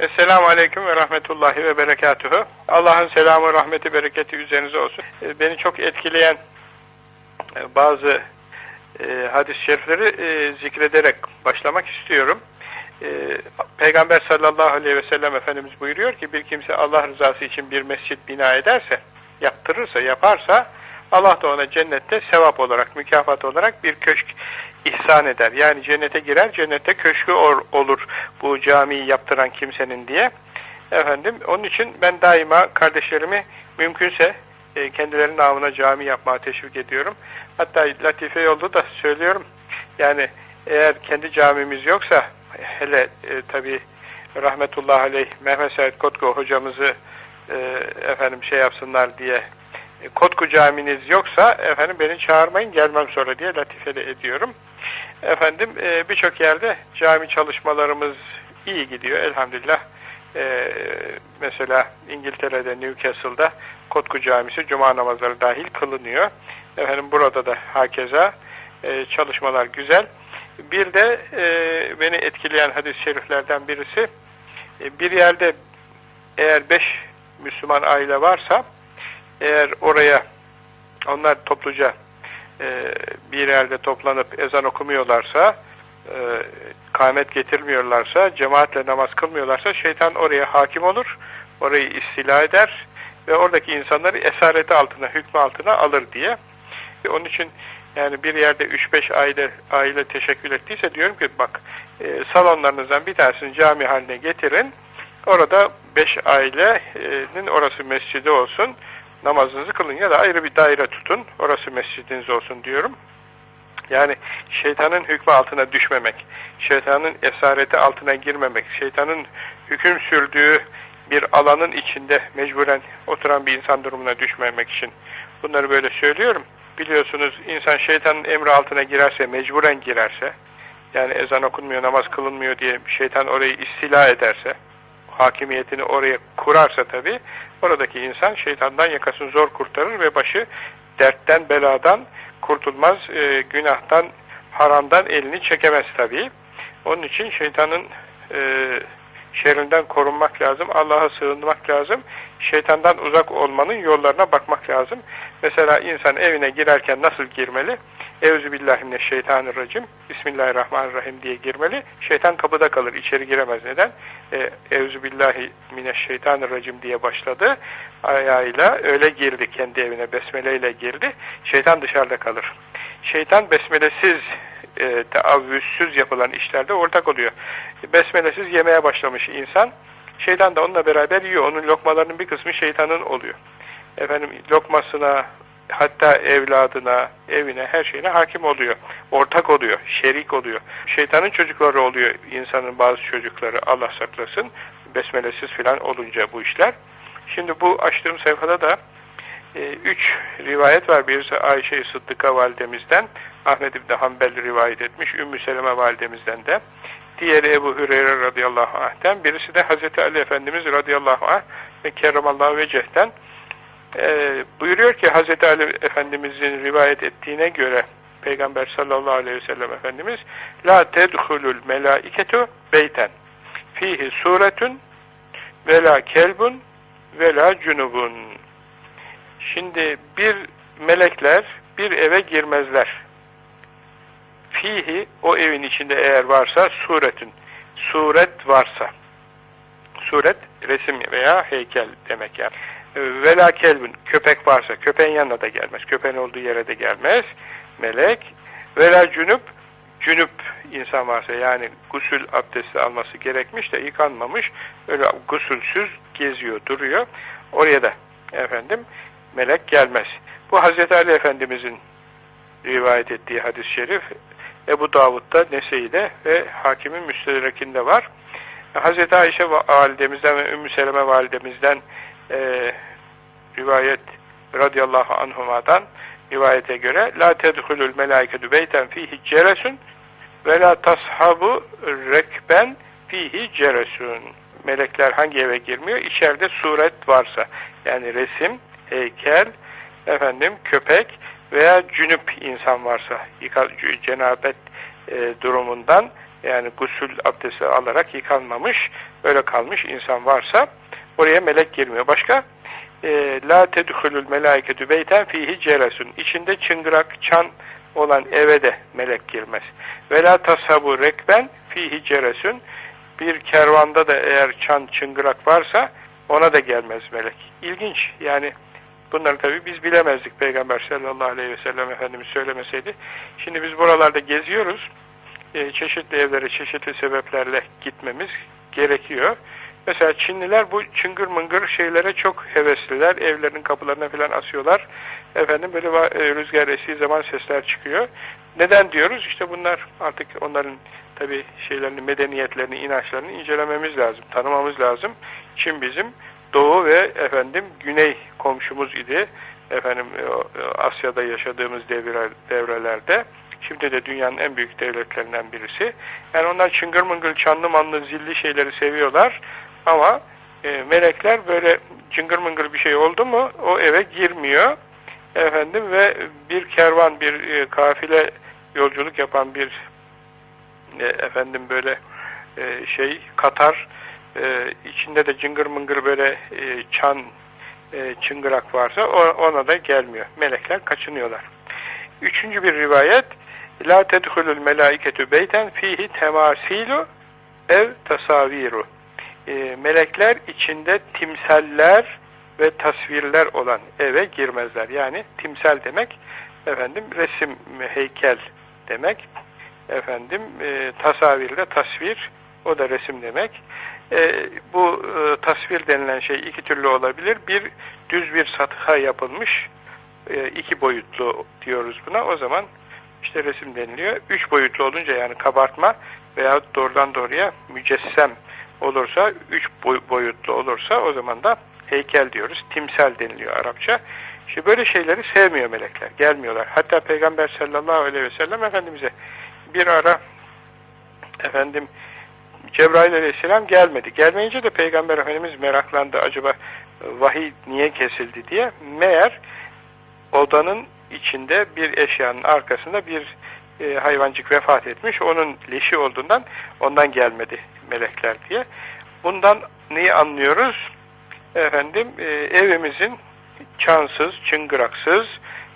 Esselamu Aleyküm ve Rahmetullahi ve Berekatuhu. Allah'ın selamı, rahmeti, bereketi üzerinize olsun. E, beni çok etkileyen e, bazı e, hadis-i şerifleri zikrederek başlamak istiyorum. Peygamber sallallahu aleyhi ve sellem Efendimiz buyuruyor ki bir kimse Allah rızası için bir mescit bina ederse, yaptırırsa, yaparsa Allah da ona cennette sevap olarak, mükafat olarak bir köşk ihsan eder. Yani cennete girer, cennette köşkü olur bu camiyi yaptıran kimsenin diye. Efendim, onun için ben daima kardeşlerimi mümkünse e, kendilerinin namına cami yapmaya teşvik ediyorum. Hatta latife yolda da söylüyorum. Yani eğer kendi camimiz yoksa hele e, tabi rahmetullahi aleyh Mehmet Said Kotko hocamızı e, efendim şey yapsınlar diye e, Kotku caminiz yoksa efendim beni çağırmayın gelmem sonra diye latifede ediyorum. Efendim e, birçok yerde cami çalışmalarımız iyi gidiyor elhamdülillah. E, mesela İngiltere'de Newcastle'da Kotku Camisi Cuma namazları dahil kılınıyor. Efendim burada da hakeza e, çalışmalar güzel. Bir de e, beni etkileyen hadis-i şeriflerden birisi e, bir yerde eğer beş Müslüman aile varsa eğer oraya onlar topluca e, bir yerde toplanıp ezan okumuyorlarsa e, kâhmet getirmiyorlarsa, cemaatle namaz kılmıyorlarsa şeytan oraya hakim olur, orayı istila eder ve oradaki insanları esareti altına, hükmü altına alır diye. E, onun için yani bir yerde 3-5 aile aile teşekkül ettiyse diyorum ki bak e, salonlarınızdan bir tanesini cami haline getirin. Orada 5 ailenin orası mescidi olsun namazınızı kılın ya da ayrı bir daire tutun, orası mescidiniz olsun diyorum. Yani şeytanın hükmü altına düşmemek, şeytanın esareti altına girmemek, şeytanın hüküm sürdüğü bir alanın içinde mecburen oturan bir insan durumuna düşmemek için bunları böyle söylüyorum. Biliyorsunuz insan şeytanın emri altına girerse, mecburen girerse, yani ezan okunmuyor, namaz kılınmıyor diye şeytan orayı istila ederse, hakimiyetini oraya kurarsa tabi oradaki insan şeytandan yakasını zor kurtarır ve başı dertten, beladan kurtulmaz, e, günahtan, haramdan elini çekemez tabi. Onun için şeytanın e, şerrinden korunmak lazım, Allah'a sığınmak lazım, şeytandan uzak olmanın yollarına bakmak lazım. Mesela insan evine girerken nasıl girmeli? Euzubillahimineşşeytanirracim Bismillahirrahmanirrahim diye girmeli. Şeytan kapıda kalır, içeri giremez. Neden? E, Euzubillahimineşşeytanirracim diye başladı. Ayağıyla öyle girdi kendi evine, besmeleyle girdi. Şeytan dışarıda kalır. Şeytan besmelesiz, e, teavvüzsüz yapılan işlerde ortak oluyor. Besmelesiz yemeye başlamış insan, şeytan da onunla beraber yiyor. Onun lokmalarının bir kısmı şeytanın oluyor. Efendim lokmasına, hatta evladına, evine, her şeyine hakim oluyor. Ortak oluyor, şerik oluyor. Şeytanın çocukları oluyor insanın bazı çocukları Allah saklasın. Besmelesiz filan olunca bu işler. Şimdi bu açtığım sayfada da e, üç rivayet var. Birisi Ayşe-i Sıddıka validemizden, Ahmet İbni Hanbel rivayet etmiş, Ümmü Seleme validemizden de. Diğeri Ebu Hüreyre radıyallahu anh'ten, birisi de Hazreti Ali Efendimiz radıyallahu anh ve kerramallahu vecehten e, buyuruyor ki Hz. Ali Efendimizin rivayet ettiğine göre Peygamber sallallahu aleyhi ve sellem Efendimiz La tedhulul melaiketu beyten fihi suretun ve la kelbun ve la cunubun Şimdi bir melekler bir eve girmezler. Fihi o evin içinde eğer varsa suretün suret varsa suret resim veya heykel demek yani Vela kelbün, köpek varsa, köpeğin yanına da gelmez. Köpeğin olduğu yere de gelmez. Melek. Vela cünüp, cünüp insan varsa yani gusül abdesti alması gerekmiş de yıkanmamış. Öyle gusülsüz geziyor, duruyor. Oraya da efendim melek gelmez. Bu Hazreti Ali Efendimizin rivayet ettiği hadis-i şerif Ebu Davud'da, Nese'de ve Hakimin Müstedrek'inde var. Hazreti Ayşe validemizden ve Ümmü Seleme validemizden e, rivayet radıyallahu anhuma'dan rivayete göre la tedhulul melaiketu beyten fihi ceresun ve la tashabu rekben fihi ceresun melekler hangi eve girmiyor? İçeride suret varsa yani resim, heykel, efendim köpek veya cünüp insan varsa cenabet e, durumundan yani gusül abdesti alarak yıkanmamış, öyle kalmış insan varsa oraya melek girmiyor. Başka? E, La tedhulul melaiketü beyten fihi ceresun. İçinde çıngırak, çan olan eve de melek girmez. Ve la tashabu rekben fihi ceresun. Bir kervanda da eğer çan, çıngırak varsa ona da gelmez melek. İlginç. Yani bunları tabi biz bilemezdik Peygamber sallallahu aleyhi ve sellem Efendimiz söylemeseydi. Şimdi biz buralarda geziyoruz. E, çeşitli evlere çeşitli sebeplerle gitmemiz gerekiyor. Mesela Çinliler bu çıngır mıngır şeylere çok hevesliler. Evlerinin kapılarına falan asıyorlar. Efendim böyle e, rüzgar estiği zaman sesler çıkıyor. Neden diyoruz? İşte bunlar artık onların tabi şeylerini, medeniyetlerini, inançlarını incelememiz lazım, tanımamız lazım. Çin bizim doğu ve efendim güney komşumuz idi. Efendim e, Asya'da yaşadığımız devre, devrelerde. Şimdi de dünyanın en büyük devletlerinden birisi. Yani onlar çıngır mıngır, çanlı manlı, zilli şeyleri seviyorlar. Ama e, melekler böyle çıngır mıngır bir şey oldu mu o eve girmiyor. Efendim ve bir kervan, bir e, kafile yolculuk yapan bir e, efendim böyle e, şey Katar e, içinde de cıngır mıngır böyle e, çan e, çıngırak varsa ona da gelmiyor. Melekler kaçınıyorlar. Üçüncü bir rivayet La tedhulul melaiketu beyten fihi temasilu ev tasaviru e, melekler içinde timsaller ve tasvirler olan eve girmezler. Yani timsal demek efendim resim, heykel demek. Efendim e, tasavirle tasvir o da resim demek. E, bu e, tasvir denilen şey iki türlü olabilir. Bir düz bir satha yapılmış e, iki boyutlu diyoruz buna. O zaman işte resim deniliyor. Üç boyutlu olunca yani kabartma veya doğrudan doğruya mücessem olursa, üç boyutlu olursa o zaman da heykel diyoruz. Timsel deniliyor Arapça. İşte böyle şeyleri sevmiyor melekler. Gelmiyorlar. Hatta Peygamber sallallahu aleyhi ve sellem Efendimiz'e bir ara efendim Cebrail aleyhisselam gelmedi. Gelmeyince de Peygamber Efendimiz meraklandı. Acaba vahiy niye kesildi diye. Meğer odanın içinde bir eşyanın arkasında bir e, hayvancık vefat etmiş. Onun leşi olduğundan ondan gelmedi melekler diye. Bundan neyi anlıyoruz? Efendim e, evimizin çansız, çıngıraksız,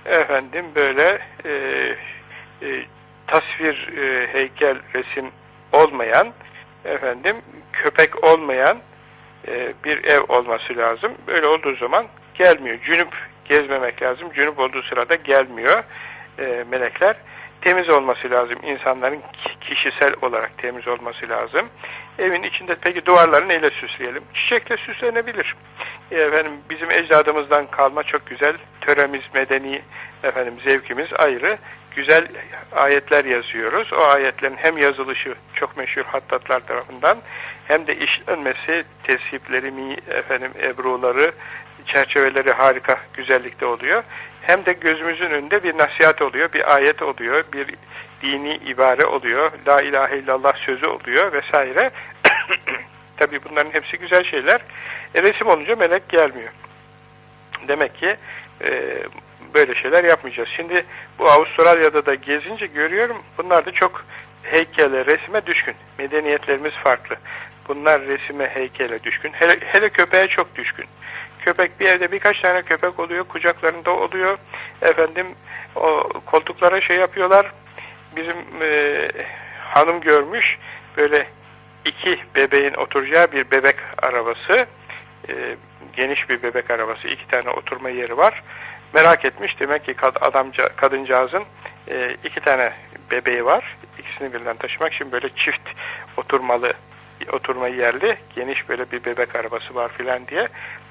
efendim böyle e, e, tasvir, e, heykel, resim olmayan, efendim köpek olmayan e, bir ev olması lazım. Böyle olduğu zaman gelmiyor. Cünüp gezmemek lazım. Cünüp olduğu sırada gelmiyor e, melekler temiz olması lazım. İnsanların kişisel olarak temiz olması lazım. Evin içinde peki duvarları neyle süsleyelim? Çiçekle süslenebilir. E, efendim bizim ecdadımızdan kalma çok güzel töremiz, medeni efendim zevkimiz ayrı. Güzel ayetler yazıyoruz. O ayetlerin hem yazılışı çok meşhur hattatlar tarafından hem de işlenmesi, tesipleri, efendim ebruları, çerçeveleri harika güzellikte oluyor. Hem de gözümüzün önünde bir nasihat oluyor, bir ayet oluyor, bir dini ibare oluyor, la ilahe illallah sözü oluyor vesaire. Tabi bunların hepsi güzel şeyler. E, resim olunca melek gelmiyor. Demek ki e, böyle şeyler yapmayacağız. Şimdi bu Avustralya'da da gezince görüyorum bunlar da çok heykele, resime düşkün. Medeniyetlerimiz farklı. Bunlar resime, heykele düşkün. Hele, hele köpeğe çok düşkün. Köpek bir evde birkaç tane köpek oluyor, kucaklarında oluyor. Efendim o koltuklara şey yapıyorlar. Bizim e, hanım görmüş böyle iki bebeğin oturacağı bir bebek arabası. E, geniş bir bebek arabası. iki tane oturma yeri var. Merak etmiş. Demek ki adamca, kadıncağızın e, iki tane bebeği var. İkisini birden taşımak için böyle çift oturmalı oturma yerli, geniş böyle bir bebek arabası var filan diye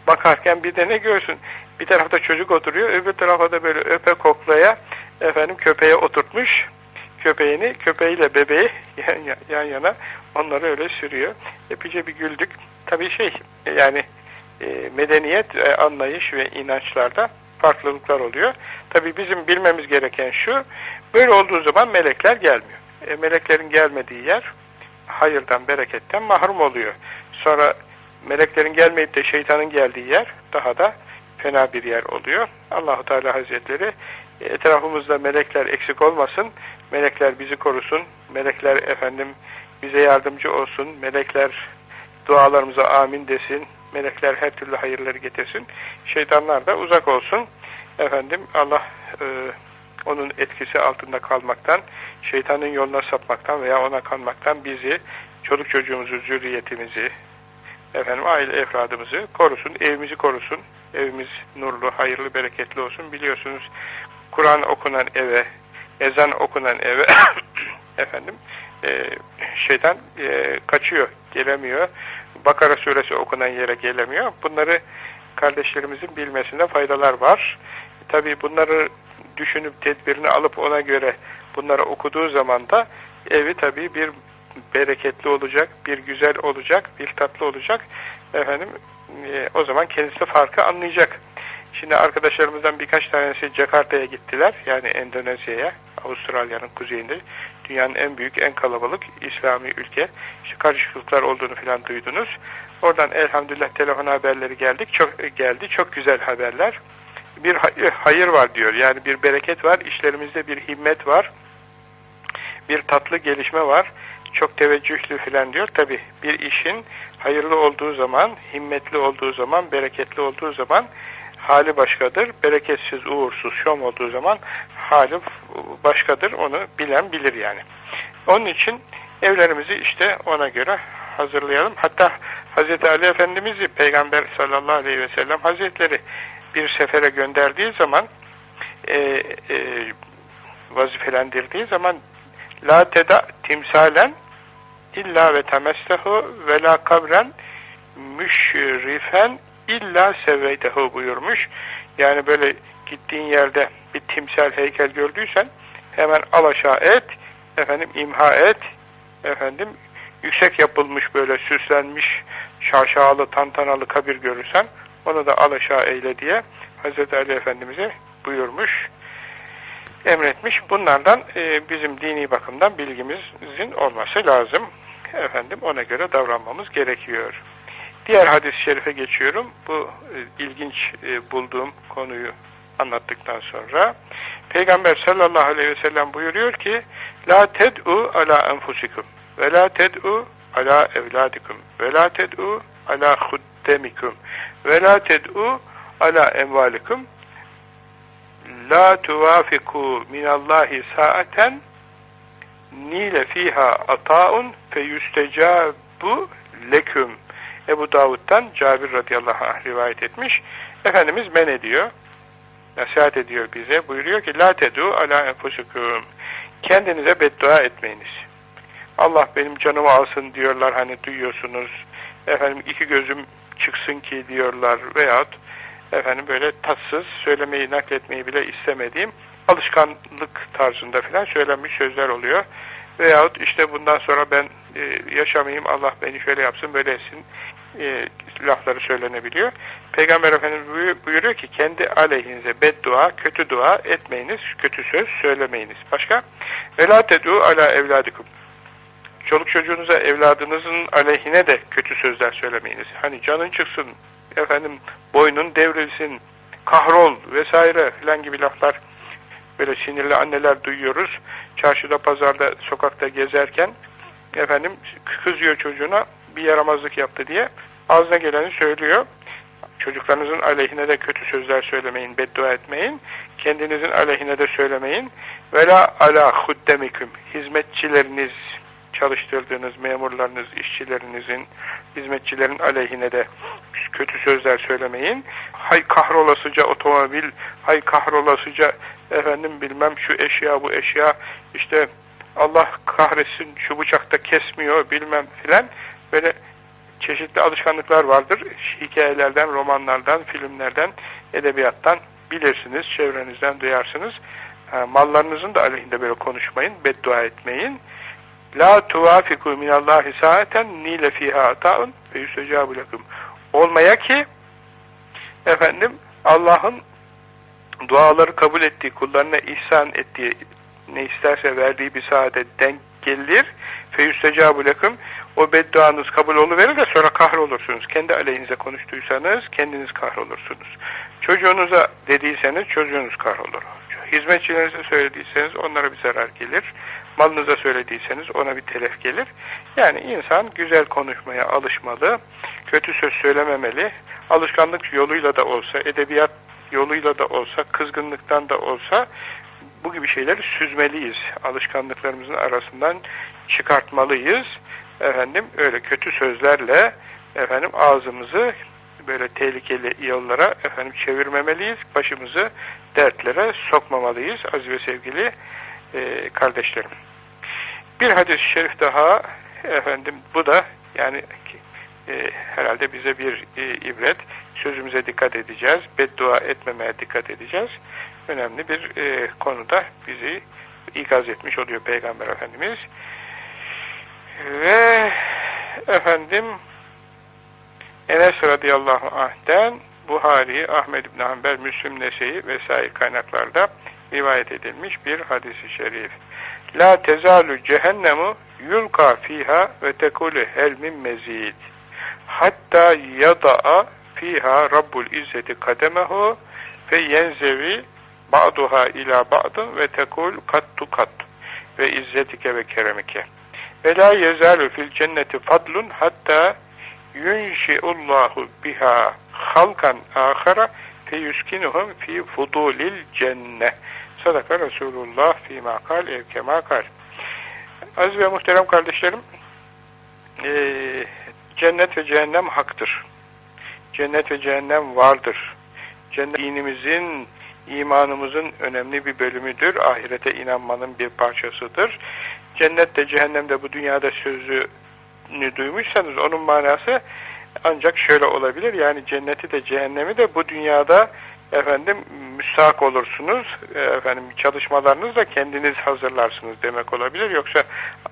bakarken bir de ne görsün? Bir tarafta çocuk oturuyor, öbür tarafa da böyle öpe koklaya efendim köpeğe oturtmuş. Köpeğini, köpeğiyle bebeği yan, yan yana onları öyle sürüyor. Epeyce bir güldük. Tabii şey yani e, medeniyet, e, anlayış ve inançlarda farklılıklar oluyor. Tabii bizim bilmemiz gereken şu, böyle olduğu zaman melekler gelmiyor. E, meleklerin gelmediği yer hayırdan, bereketten mahrum oluyor. Sonra meleklerin gelmeyip de şeytanın geldiği yer daha da fena bir yer oluyor. Allahu Teala Hazretleri e, etrafımızda melekler eksik olmasın. Melekler bizi korusun. Melekler efendim bize yardımcı olsun. Melekler dualarımıza amin desin. Melekler her türlü hayırları getirsin. Şeytanlar da uzak olsun. Efendim Allah e, onun etkisi altında kalmaktan, şeytanın yoluna sapmaktan veya ona kanmaktan bizi, çoluk çocuğumuzu, zürriyetimizi, efendim aile efradımızı korusun, evimizi korusun. Evimiz nurlu, hayırlı, bereketli olsun. Biliyorsunuz Kur'an okunan eve, ezan okunan eve efendim e, şeytan e, kaçıyor, gelemiyor. Bakara suresi okunan yere gelemiyor. Bunları kardeşlerimizin bilmesinde faydalar var. Tabi bunları düşünüp tedbirini alıp ona göre bunları okuduğu zaman da evi tabi bir bereketli olacak, bir güzel olacak, bir tatlı olacak. Efendim e, o zaman kendisi farkı anlayacak. Şimdi arkadaşlarımızdan birkaç tanesi Jakarta'ya gittiler. Yani Endonezya'ya, Avustralya'nın kuzeyinde. Dünyanın en büyük, en kalabalık İslami ülke. İşte karışıklıklar olduğunu falan duydunuz. Oradan elhamdülillah telefon haberleri geldik. Çok geldi. Çok güzel haberler. Bir hayır var diyor. Yani bir bereket var. İşlerimizde bir himmet var. Bir tatlı gelişme var. Çok teveccühlü falan diyor. Tabi bir işin hayırlı olduğu zaman, himmetli olduğu zaman, bereketli olduğu zaman hali başkadır. Bereketsiz, uğursuz, şom olduğu zaman hali başkadır. Onu bilen bilir yani. Onun için evlerimizi işte ona göre hazırlayalım. Hatta Hz. Ali Efendimiz'i Peygamber sallallahu aleyhi ve sellem Hazretleri bir sefere gönderdiği zaman e, e, vazifelendirdiği zaman la teda timsalen illa ve temestehu ve la kabren müşrifen illa sevveytehu buyurmuş. Yani böyle gittiğin yerde bir timsel heykel gördüysen hemen al aşağı et, efendim imha et, efendim yüksek yapılmış böyle süslenmiş şaşalı tantanalı kabir görürsen onu da al aşağı eyle diye Hz. Ali Efendimiz'e buyurmuş, emretmiş. Bunlardan e, bizim dini bakımdan bilgimizin olması lazım. Efendim ona göre davranmamız gerekiyor. Diğer hadis-i şerife geçiyorum. Bu e, ilginç e, bulduğum konuyu anlattıktan sonra Peygamber sallallahu aleyhi ve sellem buyuruyor ki La ted'u ala enfusikum ve la ted'u ala evladikum ve la ted'u ala huddemikum ve la ted'u ala emvalikum la tuvafiku minallahi saaten nile fiha ataun fe yüstecabu leküm Ebu Davud'dan Cabir radıyallahu anh rivayet etmiş. Efendimiz men ediyor. Nasihat ediyor bize. Buyuruyor ki La tedu ala enfusukum. Kendinize beddua etmeyiniz. Allah benim canımı alsın diyorlar hani duyuyorsunuz. Efendim iki gözüm çıksın ki diyorlar veyahut efendim böyle tatsız söylemeyi nakletmeyi bile istemediğim alışkanlık tarzında filan söylenmiş sözler oluyor. Veyahut işte bundan sonra ben e, yaşamayayım Allah beni şöyle yapsın böyle etsin e, lafları söylenebiliyor. Peygamber Efendimiz buyuruyor ki kendi aleyhinize beddua, kötü dua etmeyiniz, kötü söz söylemeyiniz. Başka? وَلَا تَدُوا ala evladikum. Çoluk çocuğunuza evladınızın aleyhine de kötü sözler söylemeyiniz. Hani canın çıksın, efendim boynun devrilsin, kahrol vesaire filan gibi laflar böyle sinirli anneler duyuyoruz. Çarşıda, pazarda, sokakta gezerken efendim kızıyor çocuğuna bir yaramazlık yaptı diye ağzına geleni söylüyor. Çocuklarınızın aleyhine de kötü sözler söylemeyin, beddua etmeyin. Kendinizin aleyhine de söylemeyin. Vela ala huddemiküm. Hizmetçileriniz, çalıştırdığınız memurlarınız, işçilerinizin, hizmetçilerin aleyhine de kötü sözler söylemeyin. Hay kahrolasıca otomobil, hay kahrolasıca efendim bilmem şu eşya bu eşya, işte Allah kahretsin şu bıçakta kesmiyor bilmem filan böyle çeşitli alışkanlıklar vardır. Hikayelerden, romanlardan, filmlerden, edebiyattan bilirsiniz, çevrenizden duyarsınız. Mallarınızın da aleyhinde böyle konuşmayın, beddua etmeyin. La tuvafiku minallahi saaten nile fiha ataun ve yüstecabu lekum. Olmaya ki efendim Allah'ın duaları kabul ettiği, kullarına ihsan ettiği, ne isterse verdiği bir saate denk gelir. Fe yüstecabu lekum o bedduanız kabul oluverir de sonra kahrolursunuz. Kendi aleyhinize konuştuysanız kendiniz kahrolursunuz. Çocuğunuza dediyseniz çocuğunuz kahrolur. Hizmetçilerinize söylediyseniz onlara bir zarar gelir. Malınıza söylediyseniz ona bir telef gelir. Yani insan güzel konuşmaya alışmalı, kötü söz söylememeli, alışkanlık yoluyla da olsa, edebiyat yoluyla da olsa, kızgınlıktan da olsa bu gibi şeyleri süzmeliyiz. Alışkanlıklarımızın arasından çıkartmalıyız. Efendim öyle kötü sözlerle efendim ağzımızı böyle tehlikeli yollara efendim çevirmemeliyiz. Başımızı dertlere sokmamalıyız aziz ve sevgili e, kardeşlerim. Bir hadis-i şerif daha efendim bu da yani e, herhalde bize bir e, ibret. Sözümüze dikkat edeceğiz. Beddua etmemeye dikkat edeceğiz. Önemli bir e, konuda bizi ikaz etmiş oluyor Peygamber Efendimiz. Ve efendim Enes radıyallahu anh'den Buhari, Ahmed ibn Hanbel, Müslüm Nese'yi vesaire kaynaklarda rivayet edilmiş bir hadisi şerif. La tezalu cehennemu yulka fiha ve tekulu hel min mezid. Hatta yada'a fiha rabbul izzeti kademehu fe yenzevi ba'duha ila ba'dın ve tekul kattu kattu ve izzetike ve keremike. Ve la yezalu fil cenneti fadlun hatta yunşi'ullahu biha halkan ahara fe yuskinuhum fi fudulil cenne. Sadaka Resulullah fi makal evkema kal. Aziz ve muhterem kardeşlerim, e, cennet ve cehennem haktır. Cennet ve cehennem vardır. Cennet dinimizin, imanımızın önemli bir bölümüdür. Ahirete inanmanın bir parçasıdır. Cennet de cehennem de bu dünyada sözünü duymuşsanız onun manası ancak şöyle olabilir. Yani cenneti de cehennemi de bu dünyada efendim müstahak olursunuz. Efendim çalışmalarınızı da kendiniz hazırlarsınız demek olabilir. Yoksa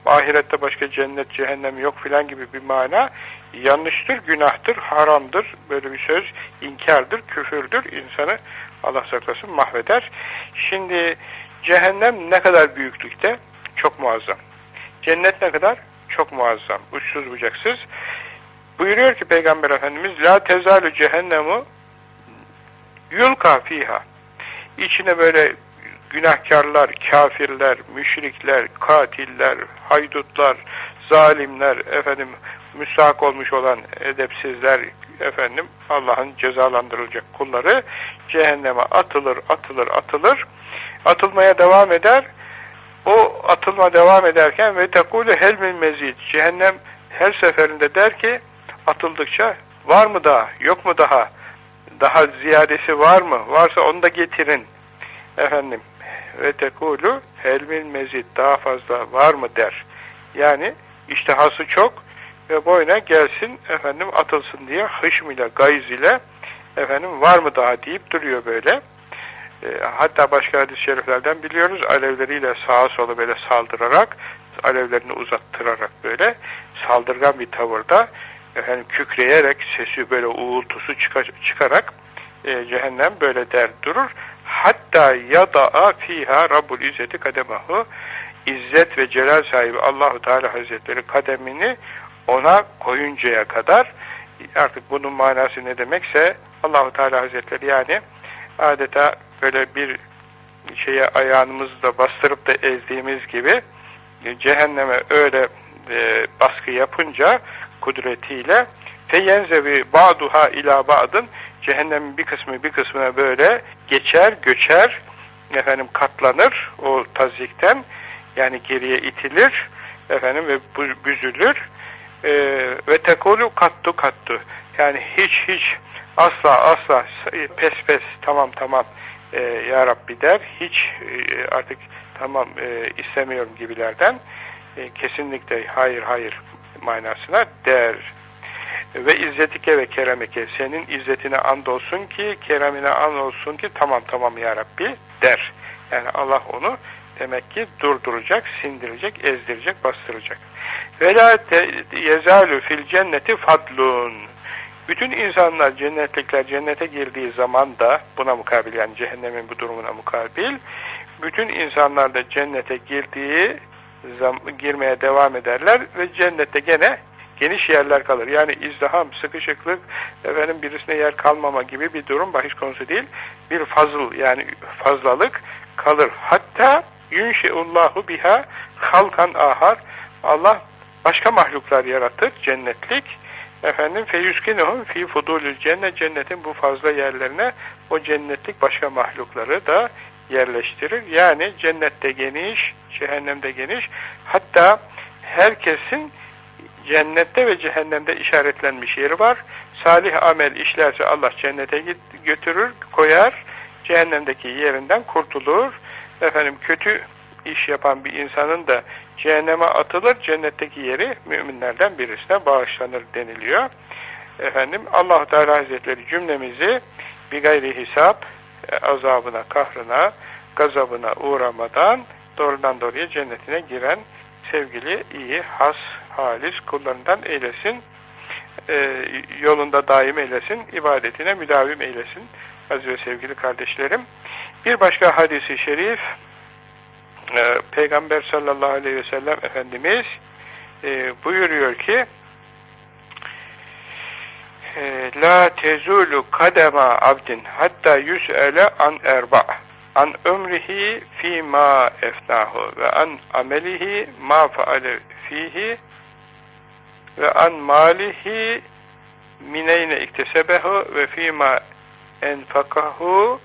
ahirette başka cennet, cehennem yok filan gibi bir mana yanlıştır, günahtır, haramdır. Böyle bir söz inkardır, küfürdür. insanı Allah saklasın mahveder. Şimdi cehennem ne kadar büyüklükte? Çok muazzam. Cennet ne kadar? Çok muazzam. Uçsuz bucaksız. Buyuruyor ki Peygamber Efendimiz La tezalu cehennemu yulka fiha İçine böyle günahkarlar, kafirler, müşrikler, katiller, haydutlar, zalimler, efendim müstahak olmuş olan edepsizler, efendim Allah'ın cezalandırılacak kulları cehenneme atılır, atılır, atılır. Atılmaya devam eder. O atılma devam ederken ve tekulu helmil mezid. Cehennem her seferinde der ki atıldıkça var mı daha, yok mu daha, daha ziyadesi var mı, varsa onu da getirin. Efendim ve tekulu helmil mezid daha fazla var mı der. Yani iştihası çok ve boyuna gelsin efendim atılsın diye hışm ile gayz ile efendim var mı daha deyip duruyor böyle. E, hatta başka hadis-i şeriflerden biliyoruz alevleriyle sağa sola böyle saldırarak alevlerini uzattırarak böyle saldırgan bir tavırda efendim kükreyerek sesi böyle uğultusu çıkarak e, cehennem böyle der durur. Hatta yada'a fiha Rabbul İzzeti kademahu İzzet ve celal sahibi Allahu Teala Hazretleri kademini ona koyuncaya kadar artık bunun manası ne demekse Allahu Teala Hazretleri yani adeta böyle bir şeye ayağımızla bastırıp da ezdiğimiz gibi cehenneme öyle e, baskı yapınca kudretiyle feyenzevi ba'duha ila ba'dın cehennemin bir kısmı bir kısmına böyle geçer, göçer, efendim katlanır o tazikten yani geriye itilir efendim ve büzülür. E, ve tekolu kattu kattu. Yani hiç hiç asla asla pes pes tamam tamam e, ya Rabbi der. Hiç e, artık tamam e, istemiyorum gibilerden. E, kesinlikle hayır hayır manasına der ve izzetike ve keremeke senin izzetine andolsun ki keremine andolsun ki tamam tamam ya Rabbi der. Yani Allah onu demek ki durduracak, sindirecek, ezdirecek, bastıracak. Ve la yezalu fil cenneti fadlun. Bütün insanlar, cennetlikler cennete girdiği zaman da buna mukabil yani cehennemin bu durumuna mukabil bütün insanlar da cennete girdiği girmeye devam ederler ve cennette gene geniş yerler kalır. Yani izdiham, sıkışıklık, efendim birisine yer kalmama gibi bir durum bahis konusu değil. Bir fazıl yani fazlalık kalır. Hatta Yunşeullahu biha halkan ahar. Allah başka mahluklar yaratır, cennetlik. Efendim feyüskinuhum fi fudulül cennet cennetin bu fazla yerlerine o cennetlik başka mahlukları da yerleştirir. Yani cennette geniş, cehennemde geniş. Hatta herkesin cennette ve cehennemde işaretlenmiş yeri var. Salih amel işlerse Allah cennete götürür, koyar. Cehennemdeki yerinden kurtulur. Efendim kötü iş yapan bir insanın da cehenneme atılır, cennetteki yeri müminlerden birisine bağışlanır deniliyor. Efendim allah Teala Hazretleri cümlemizi bir gayri hesap azabına, kahrına, gazabına uğramadan doğrudan doğruya cennetine giren sevgili, iyi, has, halis kullarından eylesin. E, yolunda daim eylesin, ibadetine müdavim eylesin. Aziz ve sevgili kardeşlerim. Bir başka hadisi şerif, e, Peygamber sallallahu aleyhi ve sellem Efendimiz e, buyuruyor ki, e, La tezulu kadema abdin hatta yüs'ele an erba' an ömrihi fi ma efnahu ve an amelihi ma faale fihi ve an malihi mineyne iktesebehu ve fi ma enfakahu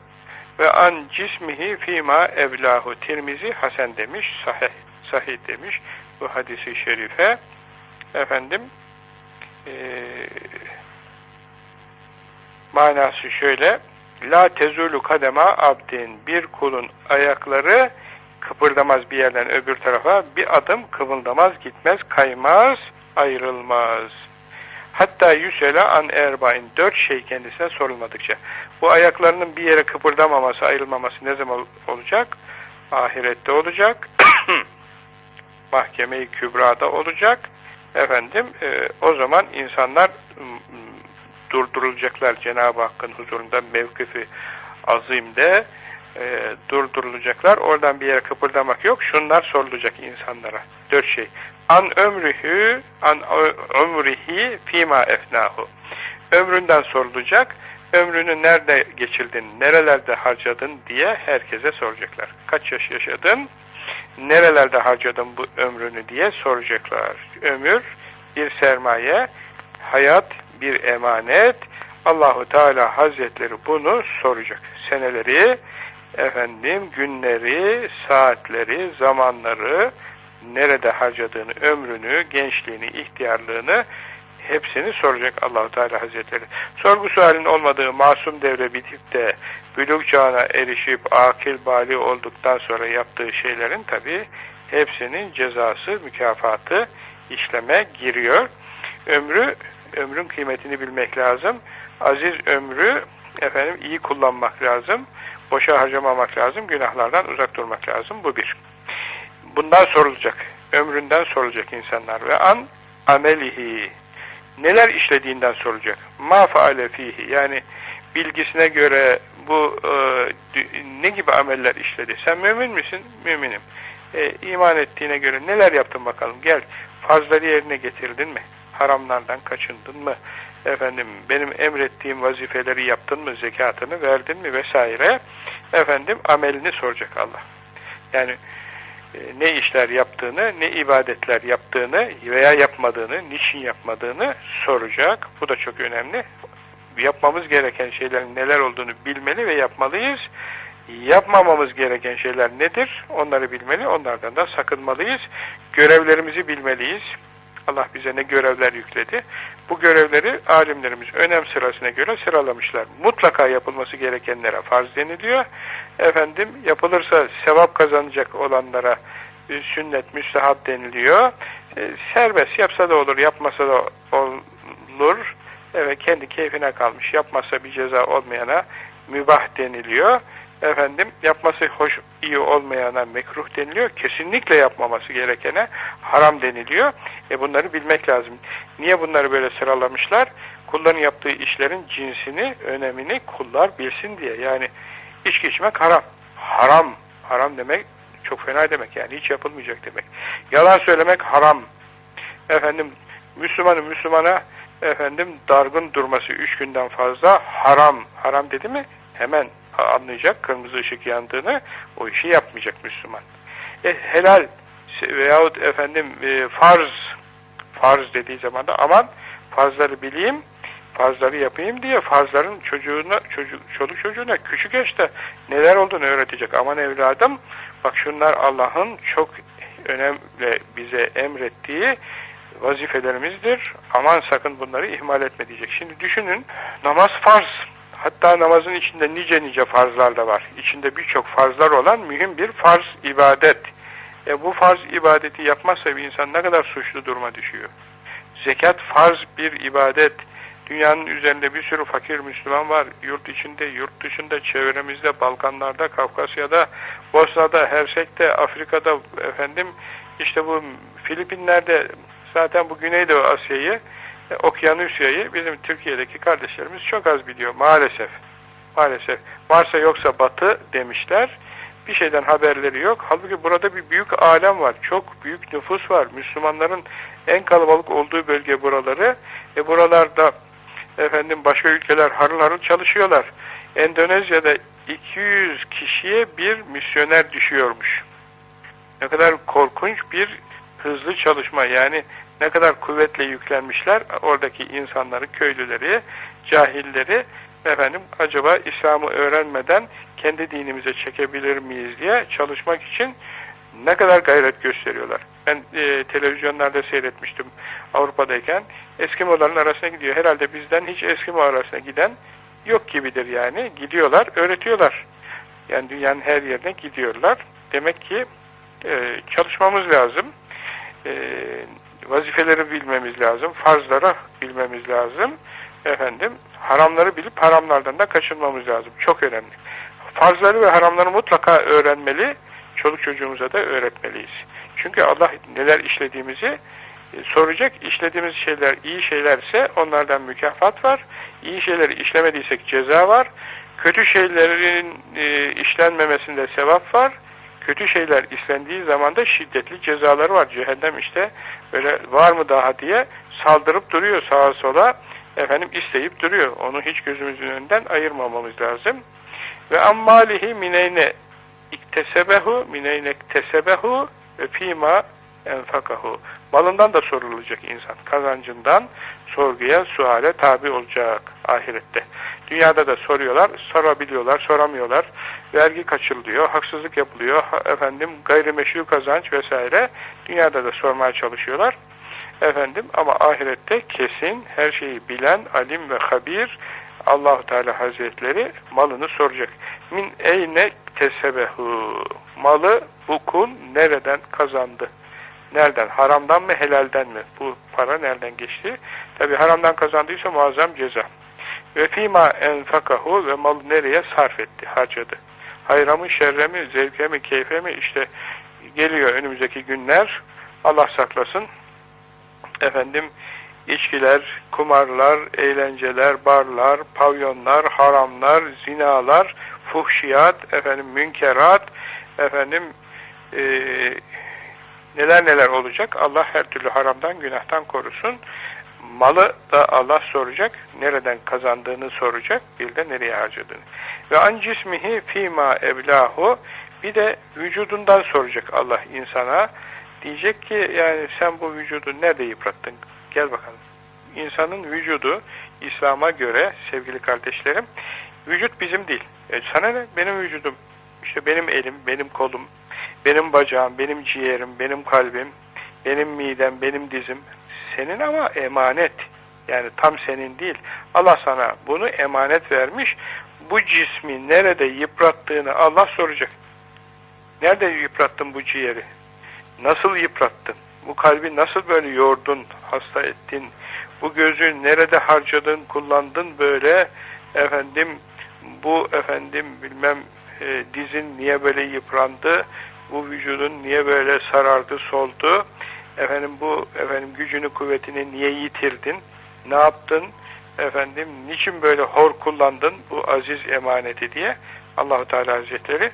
ve an cismihi fima evlahu Tirmizi Hasan demiş, sahih, sahih demiş bu hadisi şerife. Efendim e, manası şöyle La tezulu kadema abdin bir kulun ayakları kıpırdamaz bir yerden öbür tarafa bir adım kıvıldamaz gitmez kaymaz ayrılmaz. Hatta yüsele an erbain dört şey kendisine sorulmadıkça. Bu ayaklarının bir yere kıpırdamaması, ayrılmaması ne zaman olacak? Ahirette olacak. Mahkeme-i Kübra'da olacak. Efendim e, o zaman insanlar durdurulacaklar Cenab-ı Hakk'ın huzurunda mevkifi azimde e, durdurulacaklar. Oradan bir yere kıpırdamak yok. Şunlar sorulacak insanlara. Dört şey. An ömrühü, an ömrihi fima efnahu. Ömründen sorulacak. Ömrünü nerede geçirdin, nerelerde harcadın diye herkese soracaklar. Kaç yaş yaşadın, nerelerde harcadın bu ömrünü diye soracaklar. Ömür bir sermaye, hayat bir emanet. Allahu Teala Hazretleri bunu soracak. Seneleri, efendim günleri, saatleri, zamanları, nerede harcadığını, ömrünü, gençliğini, ihtiyarlığını hepsini soracak Allahu Teala Hazretleri. Sorgu sualin olmadığı masum devre bitip de bülük çağına erişip akil bali olduktan sonra yaptığı şeylerin tabi hepsinin cezası, mükafatı işleme giriyor. Ömrü, ömrün kıymetini bilmek lazım. Aziz ömrü efendim iyi kullanmak lazım. Boşa harcamamak lazım. Günahlardan uzak durmak lazım. Bu bir. Bundan sorulacak. Ömründen sorulacak insanlar. Ve an amelihi. Neler işlediğinden sorulacak. Ma faale fihi. Yani bilgisine göre bu e, ne gibi ameller işledi? Sen mümin misin? Müminim. E, iman ettiğine göre neler yaptın bakalım? Gel. Fazları yerine getirdin mi? Haramlardan kaçındın mı? Efendim benim emrettiğim vazifeleri yaptın mı? Zekatını verdin mi? Vesaire. Efendim amelini soracak Allah. Yani e, ne işler yaptığını, ne ibadetler yaptığını veya yapmadığını, niçin yapmadığını soracak. Bu da çok önemli. Yapmamız gereken şeylerin neler olduğunu bilmeli ve yapmalıyız. Yapmamamız gereken şeyler nedir? Onları bilmeli, onlardan da sakınmalıyız. Görevlerimizi bilmeliyiz. Allah bize ne görevler yükledi. Bu görevleri alimlerimiz önem sırasına göre sıralamışlar. Mutlaka yapılması gerekenlere farz deniliyor. Efendim yapılırsa sevap kazanacak olanlara e, sünnet, müstehap deniliyor. E, serbest yapsa da olur, yapmasa da olur. Evet kendi keyfine kalmış. Yapmasa bir ceza olmayana mübah deniliyor efendim yapması hoş iyi olmayana mekruh deniliyor. Kesinlikle yapmaması gerekene haram deniliyor. E bunları bilmek lazım. Niye bunları böyle sıralamışlar? Kulların yaptığı işlerin cinsini, önemini kullar bilsin diye. Yani içki içmek haram. Haram. Haram demek çok fena demek yani. Hiç yapılmayacak demek. Yalan söylemek haram. Efendim Müslümanın Müslümana efendim dargın durması üç günden fazla haram. Haram dedi mi hemen anlayacak kırmızı ışık yandığını o işi yapmayacak Müslüman. E, helal veyahut efendim e, farz farz dediği zaman da aman farzları bileyim farzları yapayım diye farzların çocuğuna, çocuk, çoluk çocuğuna küçük yaşta neler olduğunu öğretecek. Aman evladım bak şunlar Allah'ın çok önemli bize emrettiği vazifelerimizdir. Aman sakın bunları ihmal etme diyecek. Şimdi düşünün namaz farz. Hatta namazın içinde nice nice farzlar da var. İçinde birçok farzlar olan mühim bir farz ibadet. E bu farz ibadeti yapmazsa bir insan ne kadar suçlu duruma düşüyor. Zekat farz bir ibadet. Dünyanın üzerinde bir sürü fakir Müslüman var. Yurt içinde, yurt dışında, çevremizde, Balkanlarda, Kafkasya'da, Bosna'da, Hersek'te, Afrika'da efendim işte bu Filipinler'de zaten bu Güneydoğu Asya'yı, Okyanusya'yı bizim Türkiye'deki kardeşlerimiz çok az biliyor maalesef. Maalesef. Varsa yoksa batı demişler. Bir şeyden haberleri yok. Halbuki burada bir büyük alem var. Çok büyük nüfus var. Müslümanların en kalabalık olduğu bölge buraları. E buralarda efendim başka ülkeler harıl harıl çalışıyorlar. Endonezya'da 200 kişiye bir misyoner düşüyormuş. Ne kadar korkunç bir hızlı çalışma yani ne kadar kuvvetle yüklenmişler oradaki insanları, köylüleri, cahilleri efendim acaba İslam'ı öğrenmeden kendi dinimize çekebilir miyiz diye çalışmak için ne kadar gayret gösteriyorlar. Ben e, televizyonlarda seyretmiştim Avrupa'dayken. Eskimoların arasına gidiyor. Herhalde bizden hiç Eskimo arasına giden yok gibidir yani. Gidiyorlar, öğretiyorlar. Yani dünyanın her yerine gidiyorlar. Demek ki e, çalışmamız lazım. E, vazifeleri bilmemiz lazım. Farzları bilmemiz lazım. Efendim, haramları bilip haramlardan da kaçınmamız lazım. Çok önemli. Farzları ve haramları mutlaka öğrenmeli çoluk çocuğumuza da öğretmeliyiz. Çünkü Allah neler işlediğimizi e, soracak. İşlediğimiz şeyler iyi şeylerse onlardan mükafat var. İyi şeyleri işlemediysek ceza var. Kötü şeylerin e, işlenmemesinde sevap var. Kötü şeyler işlendiği zaman da şiddetli cezaları var. Cehennem işte böyle var mı daha diye saldırıp duruyor sağa sola. Efendim isteyip duruyor. Onu hiç gözümüzün önünden ayırmamamız lazım. Ve ammalihi mineyne iktesebehu mineyne iktesebehu ve fîmâ enfakahu. Malından da sorulacak insan. Kazancından sorguya, suale tabi olacak ahirette. Dünyada da soruyorlar, sorabiliyorlar, soramıyorlar. Vergi kaçırılıyor, haksızlık yapılıyor, efendim gayrimeşru kazanç vesaire. Dünyada da sormaya çalışıyorlar. Efendim ama ahirette kesin her şeyi bilen, alim ve habir Allahu Teala Hazretleri malını soracak. Min eyne tesebehu. Malı bu kul nereden kazandı? Nereden? Haramdan mı helalden mi? Bu para nereden geçti? Tabi haramdan kazandıysa muazzam ceza. Ve fîmâ enfakahu ve malı nereye sarf etti, harcadı. Hayra mı, şerre mi, zevke mi, keyfe mi? İşte geliyor önümüzdeki günler. Allah saklasın. Efendim, içkiler, kumarlar, eğlenceler, barlar, pavyonlar, haramlar, zinalar, fuhşiyat, efendim münkerat, efendim e, neler neler olacak. Allah her türlü haramdan, günahtan korusun. Malı da Allah soracak. Nereden kazandığını soracak. Bir de nereye harcadığını. Ve an cismihi fîmâ eblahu bir de vücudundan soracak Allah insana. Diyecek ki yani sen bu vücudu nerede yıprattın? Gel bakalım. İnsanın vücudu İslam'a göre sevgili kardeşlerim vücut bizim değil. E sana ne? Benim vücudum. İşte benim elim, benim kolum, benim bacağım, benim ciğerim, benim kalbim, benim midem, benim dizim. Senin ama emanet. Yani tam senin değil. Allah sana bunu emanet vermiş. Bu cismi nerede yıprattığını Allah soracak. Nerede yıprattın bu ciğeri? Nasıl yıprattın? Bu kalbi nasıl böyle yordun, hasta ettin? Bu gözü nerede harcadın, kullandın böyle efendim bu efendim bilmem e, dizin niye böyle yıprandı, bu vücudun niye böyle sarardı, soldu, efendim bu efendim gücünü, kuvvetini niye yitirdin, ne yaptın, efendim niçin böyle hor kullandın bu aziz emaneti diye Allahu Teala Hazretleri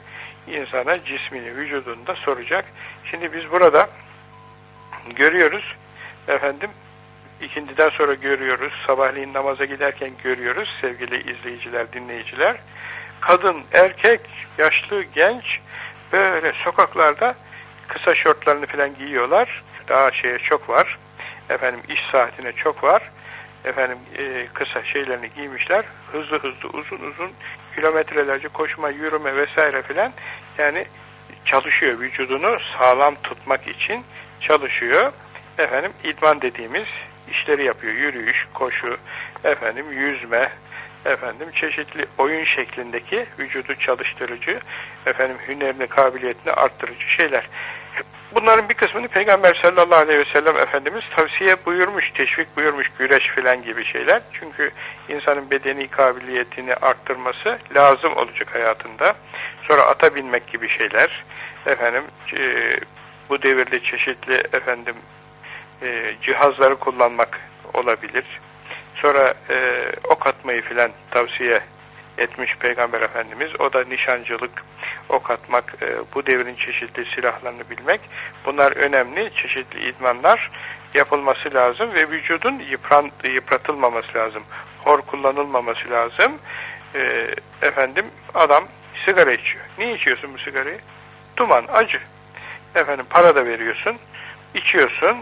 insana cismini, vücudunu da soracak. Şimdi biz burada görüyoruz efendim ikindiden sonra görüyoruz, sabahleyin namaza giderken görüyoruz sevgili izleyiciler, dinleyiciler. Kadın, erkek, yaşlı, genç böyle sokaklarda kısa şortlarını falan giyiyorlar. Daha şeye çok var. Efendim iş saatine çok var. Efendim e, kısa şeylerini giymişler. Hızlı hızlı uzun uzun kilometrelerce koşma, yürüme vesaire filan. Yani çalışıyor vücudunu sağlam tutmak için çalışıyor. Efendim idman dediğimiz işleri yapıyor. Yürüyüş, koşu, efendim yüzme, efendim çeşitli oyun şeklindeki vücudu çalıştırıcı, efendim hünerini, kabiliyetini arttırıcı şeyler. Bunların bir kısmını Peygamber sallallahu aleyhi ve sellem Efendimiz tavsiye buyurmuş, teşvik buyurmuş güreş filan gibi şeyler. Çünkü insanın bedeni kabiliyetini arttırması lazım olacak hayatında. Sonra ata binmek gibi şeyler. Efendim e, bu devirde çeşitli efendim e, cihazları kullanmak olabilir. Sonra e, ok atmayı filan tavsiye etmiş Peygamber Efendimiz. O da nişancılık, ok atmak, e, bu devrin çeşitli silahlarını bilmek. Bunlar önemli. Çeşitli idmanlar yapılması lazım ve vücudun yıpran, yıpratılmaması lazım. Hor kullanılmaması lazım. E, efendim adam sigara içiyor. Niye içiyorsun bu sigarayı? Duman, acı. Efendim para da veriyorsun, içiyorsun.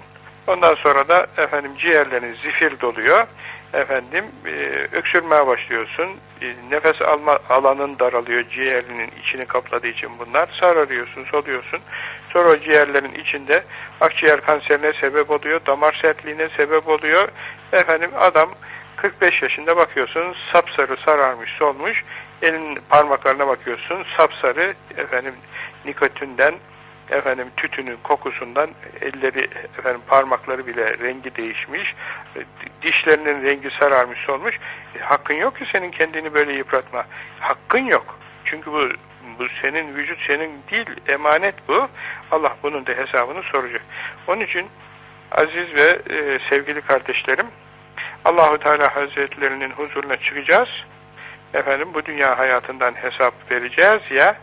Ondan sonra da efendim ciğerlerin zifir doluyor efendim e, öksürmeye başlıyorsun. E, nefes alma alanın daralıyor ciğerinin içini kapladığı için bunlar. Sararıyorsun, soluyorsun. Sonra o ciğerlerin içinde akciğer kanserine sebep oluyor, damar sertliğine sebep oluyor. Efendim adam 45 yaşında bakıyorsun sapsarı sararmış, solmuş. Elin parmaklarına bakıyorsun sapsarı efendim nikotinden efendim tütünün kokusundan elleri efendim parmakları bile rengi değişmiş dişlerinin rengi sararmış solmuş. E, hakkın yok ki senin kendini böyle yıpratma. Hakkın yok. Çünkü bu bu senin vücut senin değil emanet bu. Allah bunun da hesabını soracak. Onun için aziz ve e, sevgili kardeşlerim Allahu Teala Hazretlerinin huzuruna çıkacağız. Efendim bu dünya hayatından hesap vereceğiz ya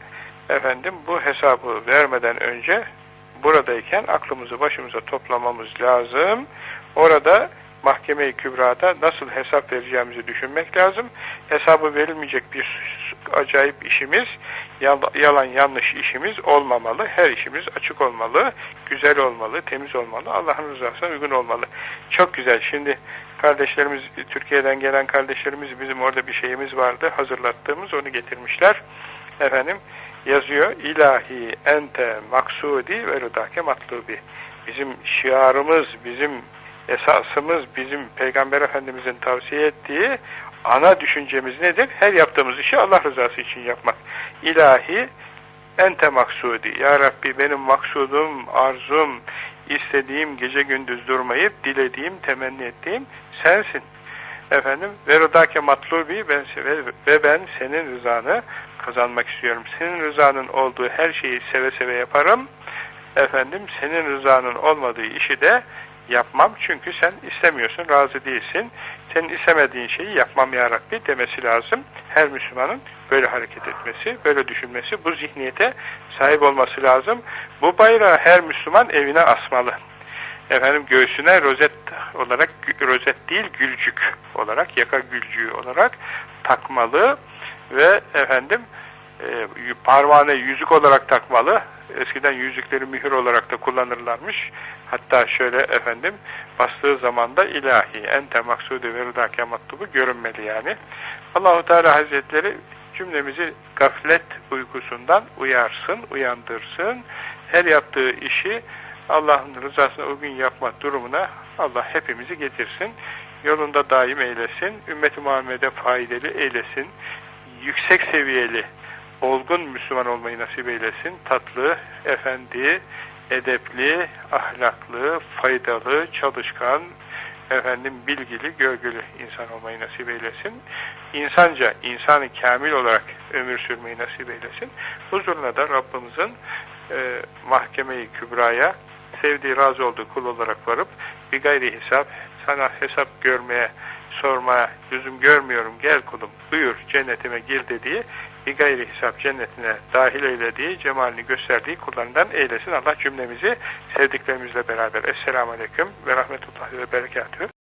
efendim bu hesabı vermeden önce buradayken aklımızı başımıza toplamamız lazım. Orada mahkeme-i kübrada nasıl hesap vereceğimizi düşünmek lazım. Hesabı verilmeyecek bir acayip işimiz, yalan yanlış işimiz olmamalı. Her işimiz açık olmalı, güzel olmalı, temiz olmalı, Allah'ın rızasına uygun olmalı. Çok güzel. Şimdi kardeşlerimiz, Türkiye'den gelen kardeşlerimiz bizim orada bir şeyimiz vardı. Hazırlattığımız onu getirmişler. Efendim yazıyor. İlahi ente maksudi ve rıdake matlubi. Bizim şiarımız, bizim esasımız, bizim Peygamber Efendimizin tavsiye ettiği ana düşüncemiz nedir? Her yaptığımız işi Allah rızası için yapmak. İlahi ente maksudi. Ya Rabbi benim maksudum, arzum, istediğim gece gündüz durmayıp dilediğim, temenni ettiğim sensin. Efendim ve rıdake matlubi ben, ve, ve ben senin rızanı kazanmak istiyorum. Senin rızanın olduğu her şeyi seve seve yaparım. Efendim senin rızanın olmadığı işi de yapmam. Çünkü sen istemiyorsun, razı değilsin. Senin istemediğin şeyi yapmam ya demesi lazım. Her Müslümanın böyle hareket etmesi, böyle düşünmesi, bu zihniyete sahip olması lazım. Bu bayrağı her Müslüman evine asmalı. Efendim göğsüne rozet olarak, rozet değil gülcük olarak, yaka gülcüğü olarak takmalı ve efendim e, parmağına yüzük olarak takmalı. Eskiden yüzükleri mühür olarak da kullanırlarmış. Hatta şöyle efendim bastığı zaman da ilahi ente maksudu ve rıdake matlubu görünmeli yani. Allahu Teala Hazretleri cümlemizi gaflet uykusundan uyarsın, uyandırsın. Her yaptığı işi Allah'ın rızasına uygun yapma durumuna Allah hepimizi getirsin. Yolunda daim eylesin. Ümmet-i Muhammed'e faydalı eylesin. Yüksek seviyeli olgun Müslüman olmayı nasip eylesin. Tatlı, efendi, edepli, ahlaklı, faydalı, çalışkan, efendim bilgili, görgülü insan olmayı nasip eylesin. İnsanca, insanı kamil olarak ömür sürmeyi nasip eylesin. Huzuruna da Rabbimizin e, mahkeme-i kübraya sevdiği, razı olduğu kul olarak varıp bir gayri hesap, sana hesap görmeye, sormaya lüzum görmüyorum, gel kulum, buyur cennetime gir dediği bir gayri hesap cennetine dahil eylediği, cemalini gösterdiği kullarından eylesin. Allah cümlemizi sevdiklerimizle beraber. Esselamu Aleyküm ve Rahmetullahi ve Berekatühü.